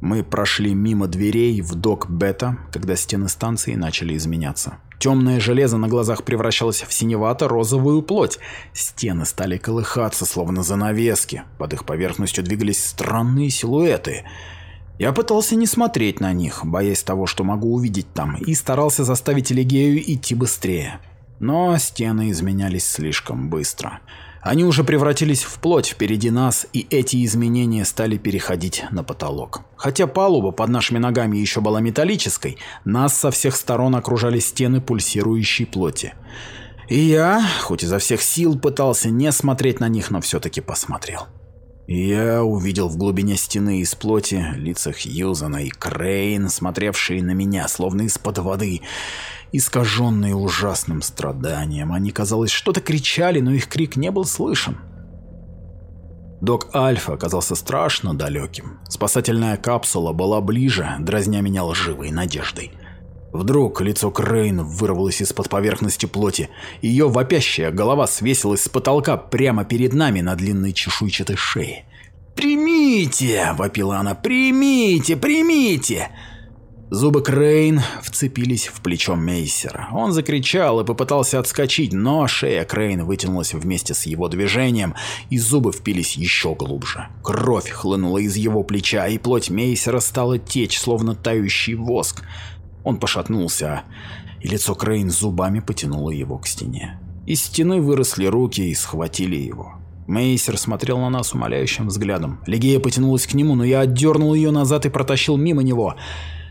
Мы прошли мимо дверей в док Бета, когда стены станции начали изменяться. Темное железо на глазах превращалось в синевато-розовую плоть. Стены стали колыхаться, словно занавески. Под их поверхностью двигались странные силуэты. Я пытался не смотреть на них, боясь того, что могу увидеть там, и старался заставить Элегею идти быстрее. Но стены изменялись слишком быстро. Они уже превратились в плоть впереди нас, и эти изменения стали переходить на потолок. Хотя палуба под нашими ногами еще была металлической, нас со всех сторон окружали стены пульсирующей плоти. И я, хоть изо всех сил пытался не смотреть на них, но все-таки посмотрел. Я увидел в глубине стены из плоти лица Хьюзана и Крейн, смотревшие на меня, словно из-под воды, искаженные ужасным страданием. Они, казалось, что-то кричали, но их крик не был слышен. Док Альфа оказался страшно далеким. Спасательная капсула была ближе, дразня меня лживой надеждой. Вдруг лицо Крейн вырвалось из-под поверхности плоти. Ее вопящая голова свесилась с потолка прямо перед нами на длинной чешуйчатой шее. «Примите!» – вопила она. «Примите! Примите!» Зубы Крейн вцепились в плечо Мейсера. Он закричал и попытался отскочить, но шея Крейн вытянулась вместе с его движением, и зубы впились еще глубже. Кровь хлынула из его плеча, и плоть Мейсера стала течь, словно тающий воск. Он пошатнулся, и лицо Крейн зубами потянуло его к стене. Из стены выросли руки и схватили его. Мейсер смотрел на нас умоляющим взглядом. Легея потянулась к нему, но я отдернул ее назад и протащил мимо него.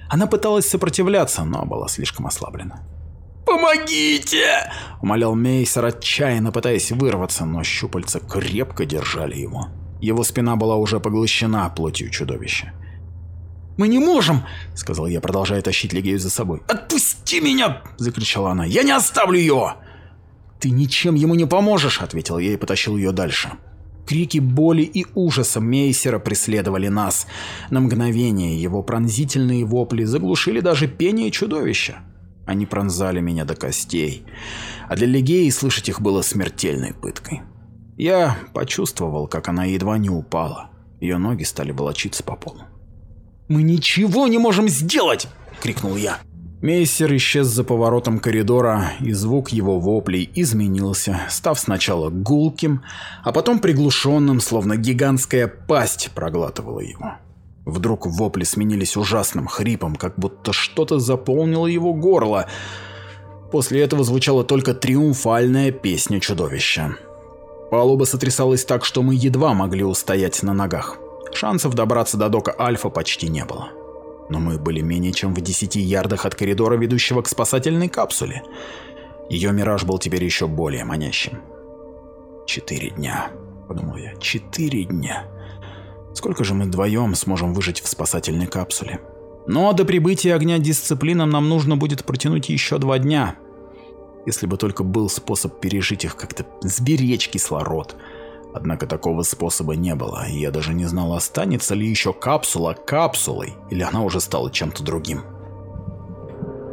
Она пыталась сопротивляться, но была слишком ослаблена. «Помогите!» – умолял Мейсер, отчаянно пытаясь вырваться, но щупальца крепко держали его. Его спина была уже поглощена плотью чудовища. «Мы не можем!» – сказал я, продолжая тащить Легею за собой. «Отпусти меня!» – закричала она. «Я не оставлю его!» «Ты ничем ему не поможешь!» – ответил я и потащил ее дальше. Крики боли и ужаса Мейсера преследовали нас. На мгновение его пронзительные вопли заглушили даже пение чудовища. Они пронзали меня до костей, а для Легеи слышать их было смертельной пыткой. Я почувствовал, как она едва не упала. Ее ноги стали волочиться по полу. «Мы ничего не можем сделать!» — крикнул я. Мейсер исчез за поворотом коридора, и звук его воплей изменился, став сначала гулким, а потом приглушенным, словно гигантская пасть проглатывала его. Вдруг вопли сменились ужасным хрипом, как будто что-то заполнило его горло. После этого звучала только триумфальная песня чудовища. Палуба сотрясалась так, что мы едва могли устоять на ногах. Шансов добраться до дока Альфа почти не было но мы были менее чем в 10 ярдах от коридора, ведущего к спасательной капсуле. Ее мираж был теперь еще более манящим. «Четыре дня», — подумал я, — «четыре дня. Сколько же мы вдвоем сможем выжить в спасательной капсуле?» Но до прибытия огня дисциплинам нам нужно будет протянуть еще два дня. Если бы только был способ пережить их как-то, сберечь кислород — Однако такого способа не было, и я даже не знал, останется ли еще капсула капсулой, или она уже стала чем-то другим.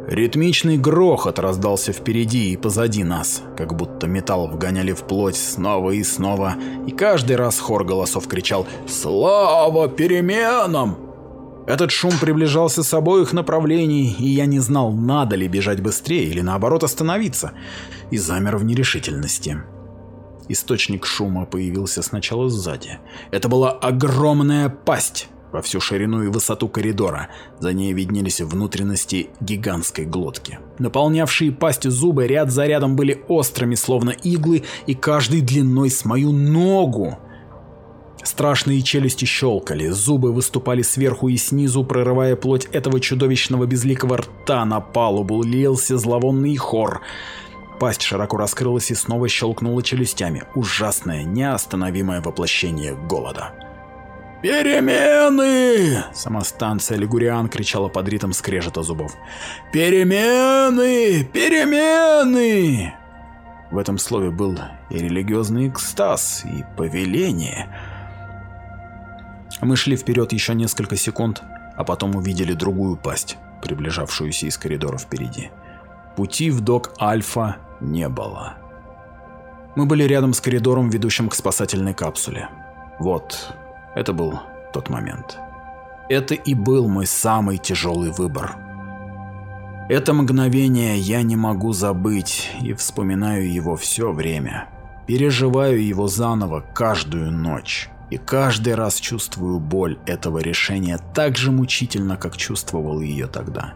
Ритмичный грохот раздался впереди и позади нас, как будто металл вгоняли в плоть снова и снова, и каждый раз хор голосов кричал «Слава переменам!». Этот шум приближался с обоих направлений, и я не знал, надо ли бежать быстрее или наоборот остановиться, и замер в нерешительности. Источник шума появился сначала сзади. Это была огромная пасть во всю ширину и высоту коридора. За ней виднелись внутренности гигантской глотки. Наполнявшие пасть зубы ряд за рядом были острыми, словно иглы, и каждый длиной с мою ногу. Страшные челюсти щелкали, зубы выступали сверху и снизу, прорывая плоть этого чудовищного безликого рта на палубу, лился зловонный хор. Пасть широко раскрылась и снова щелкнула челюстями. Ужасное, неостановимое воплощение голода. «Перемены!» Сама станция Лигуриан кричала под ритм скрежета зубов. «Перемены! Перемены!» В этом слове был и религиозный экстаз, и повеление. Мы шли вперед еще несколько секунд, а потом увидели другую пасть, приближавшуюся из коридора впереди. Пути в док Альфа не было. Мы были рядом с коридором, ведущим к спасательной капсуле. Вот, это был тот момент. Это и был мой самый тяжелый выбор. Это мгновение я не могу забыть и вспоминаю его все время. Переживаю его заново каждую ночь. И каждый раз чувствую боль этого решения так же мучительно, как чувствовал ее тогда.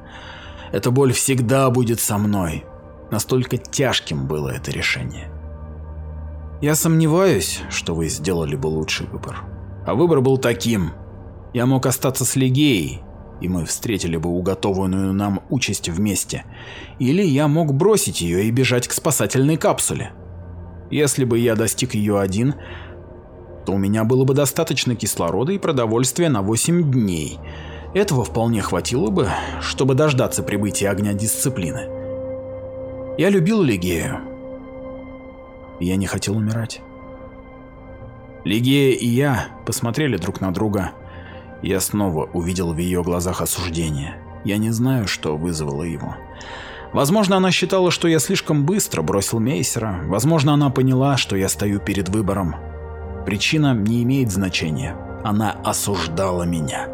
Эта боль всегда будет со мной, Настолько тяжким было это решение. Я сомневаюсь, что вы сделали бы лучший выбор. А выбор был таким. Я мог остаться с Легеей, и мы встретили бы уготованную нам участь вместе. Или я мог бросить ее и бежать к спасательной капсуле. Если бы я достиг ее один, то у меня было бы достаточно кислорода и продовольствия на 8 дней. Этого вполне хватило бы, чтобы дождаться прибытия огня дисциплины. Я любил Лигею. Я не хотел умирать. Лигея и я посмотрели друг на друга. Я снова увидел в ее глазах осуждение. Я не знаю, что вызвало его. Возможно, она считала, что я слишком быстро бросил Мейсера. Возможно, она поняла, что я стою перед выбором. Причина не имеет значения. Она осуждала меня.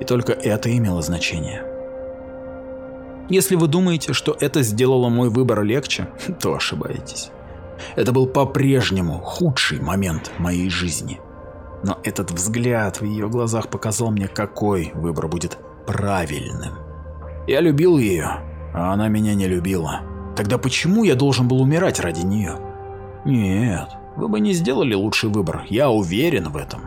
И только это имело значение. Если вы думаете, что это сделало мой выбор легче, то ошибаетесь. Это был по-прежнему худший момент моей жизни. Но этот взгляд в ее глазах показал мне, какой выбор будет правильным. Я любил ее, а она меня не любила. Тогда почему я должен был умирать ради нее? Нет, вы бы не сделали лучший выбор, я уверен в этом.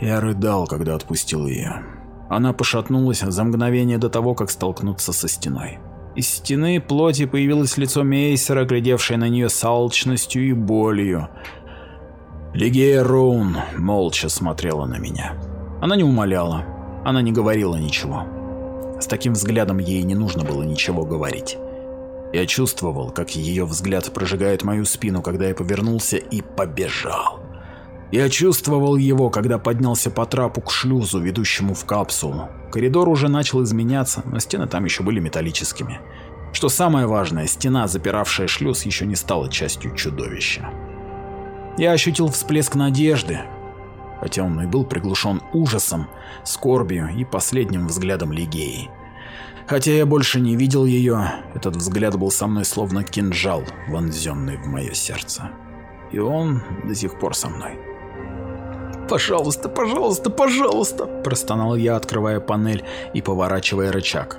Я рыдал, когда отпустил ее. Она пошатнулась за мгновение до того, как столкнуться со стеной. Из стены плоти появилось лицо Мейсера, глядевшее на нее с алчностью и болью. Лигея Роун молча смотрела на меня. Она не умоляла, она не говорила ничего. С таким взглядом ей не нужно было ничего говорить. Я чувствовал, как ее взгляд прожигает мою спину, когда я повернулся и побежал. Я чувствовал его, когда поднялся по трапу к шлюзу, ведущему в капсулу. Коридор уже начал изменяться, но стены там еще были металлическими. Что самое важное, стена, запиравшая шлюз, еще не стала частью чудовища. Я ощутил всплеск надежды, хотя он и был приглушен ужасом, скорбью и последним взглядом Лигеи. Хотя я больше не видел ее, этот взгляд был со мной словно кинжал, вонзенный в мое сердце. И он до сих пор со мной. «Пожалуйста, пожалуйста, пожалуйста!» – простонал я, открывая панель и поворачивая рычаг.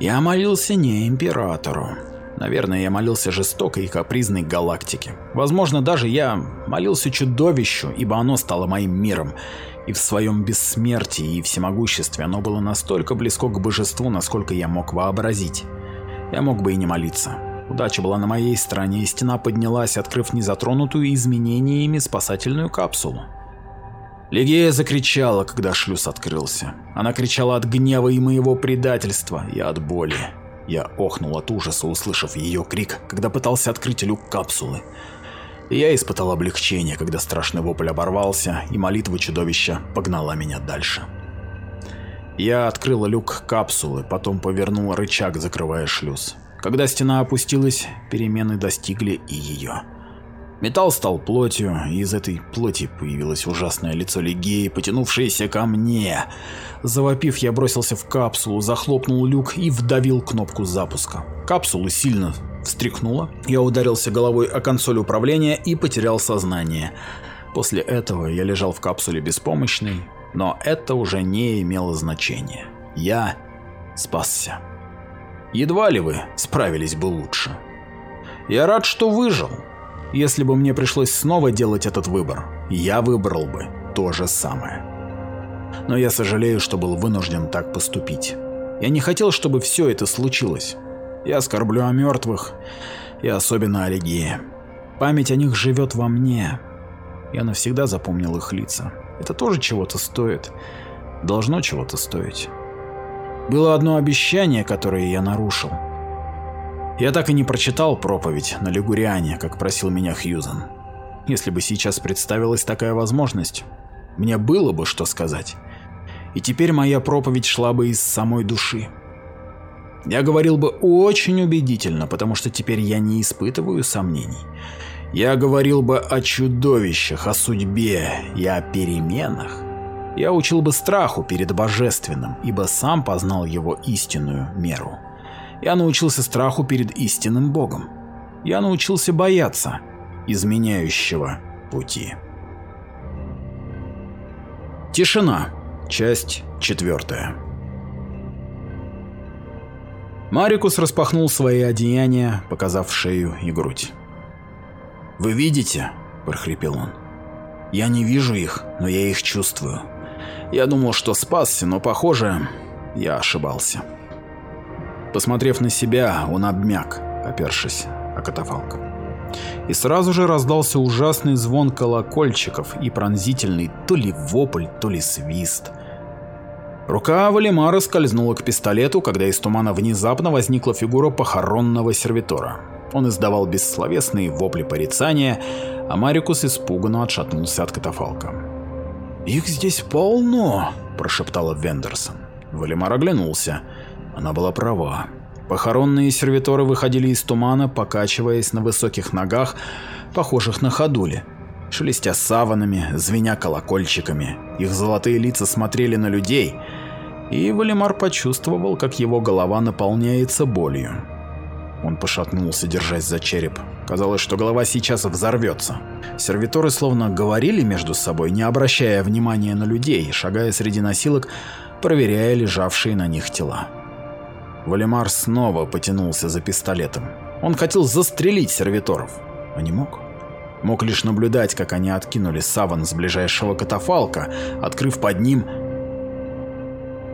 Я молился не Императору. Наверное, я молился жестокой и капризной галактике. Возможно, даже я молился чудовищу, ибо оно стало моим миром. И в своем бессмертии и всемогуществе оно было настолько близко к божеству, насколько я мог вообразить. Я мог бы и не молиться. Удача была на моей стороне, и стена поднялась, открыв незатронутую изменениями спасательную капсулу. Легея закричала, когда шлюз открылся. Она кричала от гнева и моего предательства, и от боли. Я охнул от ужаса, услышав ее крик, когда пытался открыть люк капсулы. Я испытал облегчение, когда страшный вопль оборвался, и молитва чудовища погнала меня дальше. Я открыл люк капсулы, потом повернул рычаг, закрывая шлюз. Когда стена опустилась, перемены достигли и ее. Металл стал плотью, и из этой плоти появилось ужасное лицо Лигеи, потянувшееся ко мне. Завопив, я бросился в капсулу, захлопнул люк и вдавил кнопку запуска. Капсулу сильно встряхнуло, я ударился головой о консоль управления и потерял сознание. После этого я лежал в капсуле беспомощный, но это уже не имело значения. Я спасся. Едва ли вы справились бы лучше. Я рад, что выжил. Если бы мне пришлось снова делать этот выбор, я выбрал бы то же самое. Но я сожалею, что был вынужден так поступить. Я не хотел, чтобы все это случилось. Я скорблю о мертвых, и особенно о Регии. Память о них живет во мне. Я навсегда запомнил их лица. Это тоже чего-то стоит. Должно чего-то стоить. Было одно обещание, которое я нарушил. Я так и не прочитал проповедь на Лигуриане, как просил меня Хьюзен. Если бы сейчас представилась такая возможность, мне было бы что сказать. И теперь моя проповедь шла бы из самой души. Я говорил бы очень убедительно, потому что теперь я не испытываю сомнений. Я говорил бы о чудовищах, о судьбе и о переменах. Я учил бы страху перед божественным, ибо сам познал его истинную меру. Я научился страху перед истинным Богом. Я научился бояться изменяющего пути. Тишина. Часть четвертая. Марикус распахнул свои одеяния, показав шею и грудь. «Вы видите?» – прохрипел он. «Я не вижу их, но я их чувствую. Я думал, что спасся, но, похоже, я ошибался». Посмотрев на себя, он обмяк, опершись о катафалк. И сразу же раздался ужасный звон колокольчиков и пронзительный то ли вопль, то ли свист. Рука Валимара скользнула к пистолету, когда из тумана внезапно возникла фигура похоронного сервитора. Он издавал бессловесные вопли порицания, а Марикус испуганно отшатнулся от катафалка. «Их здесь полно!» – прошептала Вендерсон. Валимар оглянулся. Она была права. Похоронные сервиторы выходили из тумана, покачиваясь на высоких ногах, похожих на ходули. шелестя саванами, звеня колокольчиками. Их золотые лица смотрели на людей, и Валимар почувствовал, как его голова наполняется болью. Он пошатнулся, держась за череп. Казалось, что голова сейчас взорвется. Сервиторы словно говорили между собой, не обращая внимания на людей, шагая среди носилок, проверяя лежавшие на них тела. Валимар снова потянулся за пистолетом. Он хотел застрелить сервиторов, а не мог. Мог лишь наблюдать, как они откинули саван с ближайшего катафалка, открыв под ним...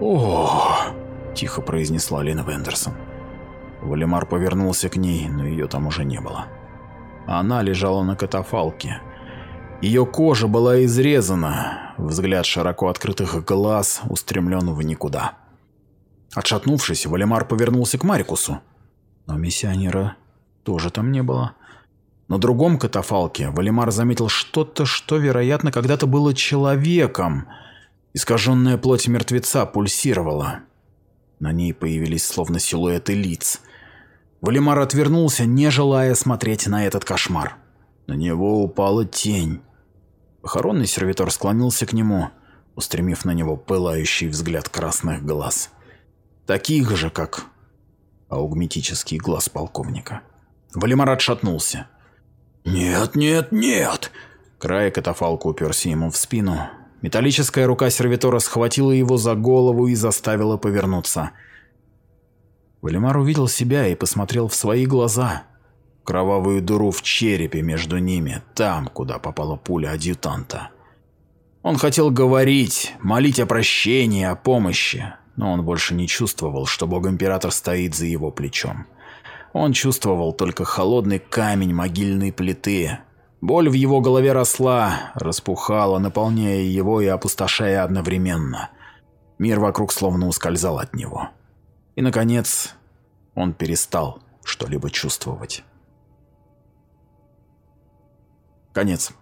«О!» – тихо произнесла Лина Вендерсон. Валимар повернулся к ней, но ее там уже не было. Она лежала на катафалке. Ее кожа была изрезана, взгляд широко открытых глаз устремлен в никуда. Отшатнувшись, Валимар повернулся к Марикусу. Но миссионера тоже там не было. На другом катафалке Валимар заметил что-то, что, вероятно, когда-то было человеком. Искаженная плоть мертвеца пульсировала. На ней появились словно силуэты лиц. Валимар отвернулся, не желая смотреть на этот кошмар. На него упала тень. Похоронный сервитор склонился к нему, устремив на него пылающий взгляд красных глаз. Таких же, как аугметический глаз полковника. Валимар отшатнулся. «Нет, нет, нет!» Край катафалка уперся ему в спину. Металлическая рука сервитора схватила его за голову и заставила повернуться. Валимар увидел себя и посмотрел в свои глаза. Кровавую дыру в черепе между ними, там, куда попала пуля адъютанта. Он хотел говорить, молить о прощении, о помощи, но он больше не чувствовал, что бог-император стоит за его плечом. Он чувствовал только холодный камень могильной плиты. Боль в его голове росла, распухала, наполняя его и опустошая одновременно. Мир вокруг словно ускользал от него. И, наконец, он перестал что-либо чувствовать. Конец.